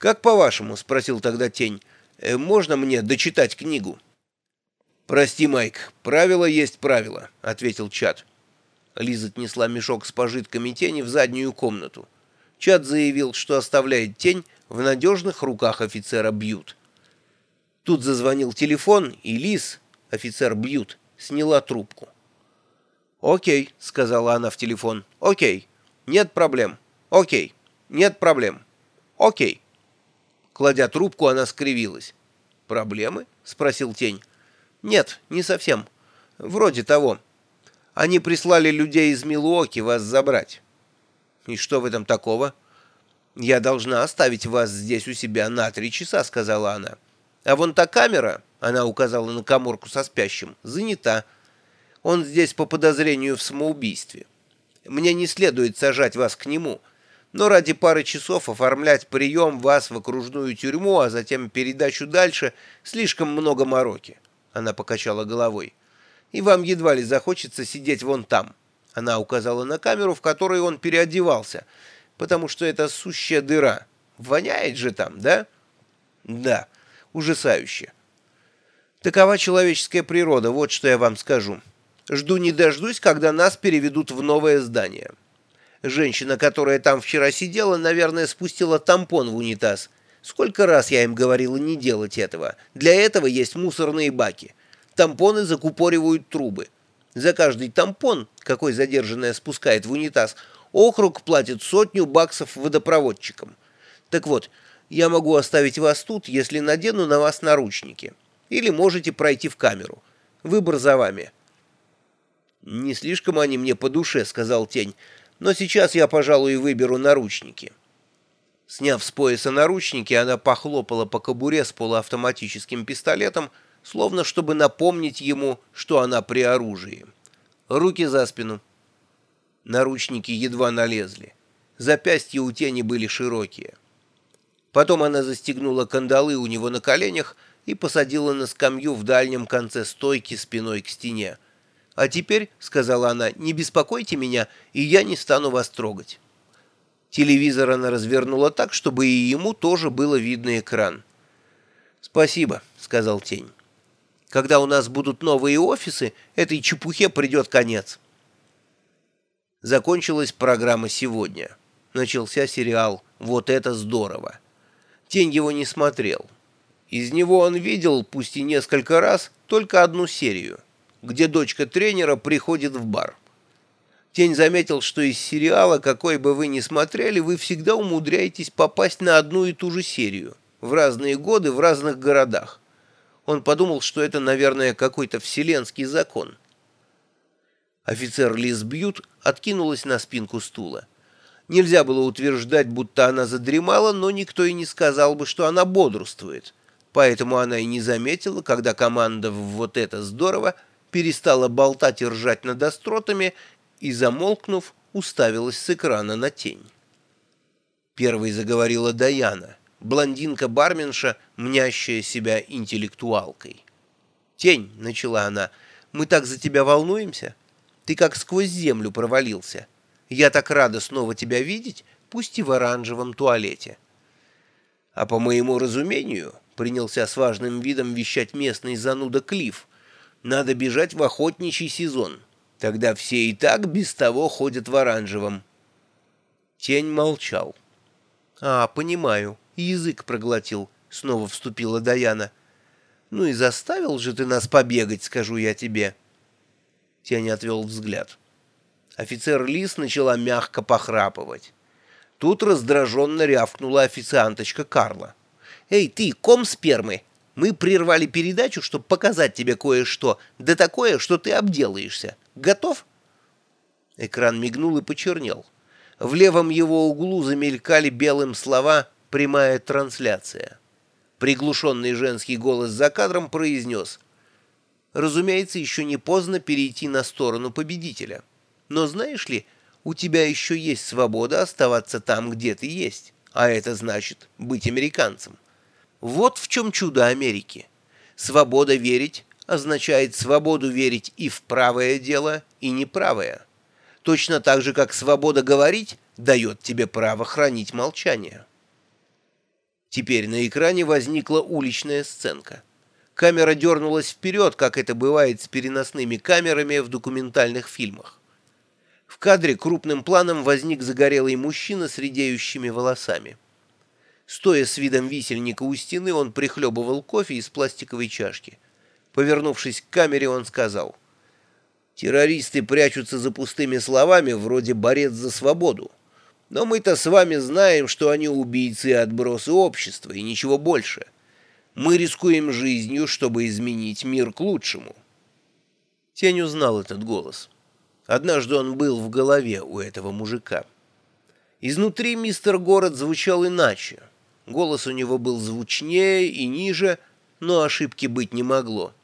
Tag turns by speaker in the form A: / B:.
A: «Как по-вашему?» — спросил тогда тень. «Э, «Можно мне дочитать книгу?» «Прости, Майк, правило есть правило», — ответил Чат. Лиза отнесла мешок с пожитками тени в заднюю комнату. Чат заявил, что оставляет тень в надежных руках офицера Бьют. Тут зазвонил телефон, и Лиз, офицер Бьют, сняла трубку. «Окей», — сказала она в телефон, — «окей, нет проблем, окей, нет проблем, окей». Кладя трубку, она скривилась. «Проблемы?» — спросил тень. «Нет, не совсем. Вроде того. Они прислали людей из Милуоки вас забрать». «И что в этом такого?» «Я должна оставить вас здесь у себя на три часа», — сказала она. «А вон та камера», — она указала на коморку со спящим, — «занята. Он здесь по подозрению в самоубийстве. Мне не следует сажать вас к нему» но ради пары часов оформлять прием вас в окружную тюрьму, а затем передачу дальше, слишком много мороки. Она покачала головой. И вам едва ли захочется сидеть вон там. Она указала на камеру, в которой он переодевался, потому что это сущая дыра. Воняет же там, да? Да, ужасающе. Такова человеческая природа, вот что я вам скажу. Жду не дождусь, когда нас переведут в новое здание. Женщина, которая там вчера сидела, наверное, спустила тампон в унитаз. Сколько раз я им говорила не делать этого. Для этого есть мусорные баки. Тампоны закупоривают трубы. За каждый тампон, какой задержанная спускает в унитаз, округ платит сотню баксов водопроводчикам. Так вот, я могу оставить вас тут, если надену на вас наручники. Или можете пройти в камеру. Выбор за вами». «Не слишком они мне по душе», — сказал Тень но сейчас я, пожалуй, выберу наручники». Сняв с пояса наручники, она похлопала по кобуре с полуавтоматическим пистолетом, словно чтобы напомнить ему, что она при оружии. Руки за спину. Наручники едва налезли. Запястья у тени были широкие. Потом она застегнула кандалы у него на коленях и посадила на скамью в дальнем конце стойки спиной к стене. «А теперь, — сказала она, — не беспокойте меня, и я не стану вас трогать». Телевизор она развернула так, чтобы и ему тоже было видно экран. «Спасибо», — сказал Тень. «Когда у нас будут новые офисы, этой чепухе придет конец». Закончилась программа сегодня. Начался сериал «Вот это здорово». Тень его не смотрел. Из него он видел, пусть и несколько раз, только одну серию — где дочка тренера приходит в бар. Тень заметил, что из сериала, какой бы вы ни смотрели, вы всегда умудряетесь попасть на одну и ту же серию, в разные годы, в разных городах. Он подумал, что это, наверное, какой-то вселенский закон. Офицер Лиз Бьют откинулась на спинку стула. Нельзя было утверждать, будто она задремала, но никто и не сказал бы, что она бодрствует. Поэтому она и не заметила, когда команда «Вот это здорово» перестала болтать и ржать над остротами и, замолкнув, уставилась с экрана на тень. Первой заговорила Даяна, блондинка-барменша, мнящая себя интеллектуалкой. «Тень», — начала она, — «мы так за тебя волнуемся. Ты как сквозь землю провалился. Я так рада снова тебя видеть, пусть и в оранжевом туалете». «А по моему разумению», — принялся с важным видом вещать местный зануда Клифф, надо бежать в охотничий сезон. Тогда все и так без того ходят в оранжевом. Тень молчал. «А, понимаю, язык проглотил», — снова вступила Даяна. «Ну и заставил же ты нас побегать, скажу я тебе». Тень отвел взгляд. Офицер Лис начала мягко похрапывать. Тут раздраженно рявкнула официанточка Карла. «Эй, ты, ком спермы, мы прервали передачу, чтобы показать тебе кое-что, да такое, что ты обделаешься. Готов?» Экран мигнул и почернел. В левом его углу замелькали белым слова «Прямая трансляция». Приглушенный женский голос за кадром произнес «Разумеется, еще не поздно перейти на сторону победителя. Но знаешь ли, у тебя еще есть свобода оставаться там, где ты есть, а это значит быть американцем». Вот в чем чудо Америки. Свобода верить означает свободу верить и в правое дело, и неправое. Точно так же, как свобода говорить дает тебе право хранить молчание. Теперь на экране возникла уличная сценка. Камера дернулась вперед, как это бывает с переносными камерами в документальных фильмах. В кадре крупным планом возник загорелый мужчина с редеющими волосами. Стоя с видом висельника у стены, он прихлебывал кофе из пластиковой чашки. Повернувшись к камере, он сказал, «Террористы прячутся за пустыми словами, вроде «борец за свободу». Но мы-то с вами знаем, что они убийцы и отбросы общества, и ничего больше. Мы рискуем жизнью, чтобы изменить мир к лучшему». Тень узнал этот голос. Однажды он был в голове у этого мужика. Изнутри мистер Город звучал иначе. Голос у него был звучнее и ниже, но ошибки быть не могло.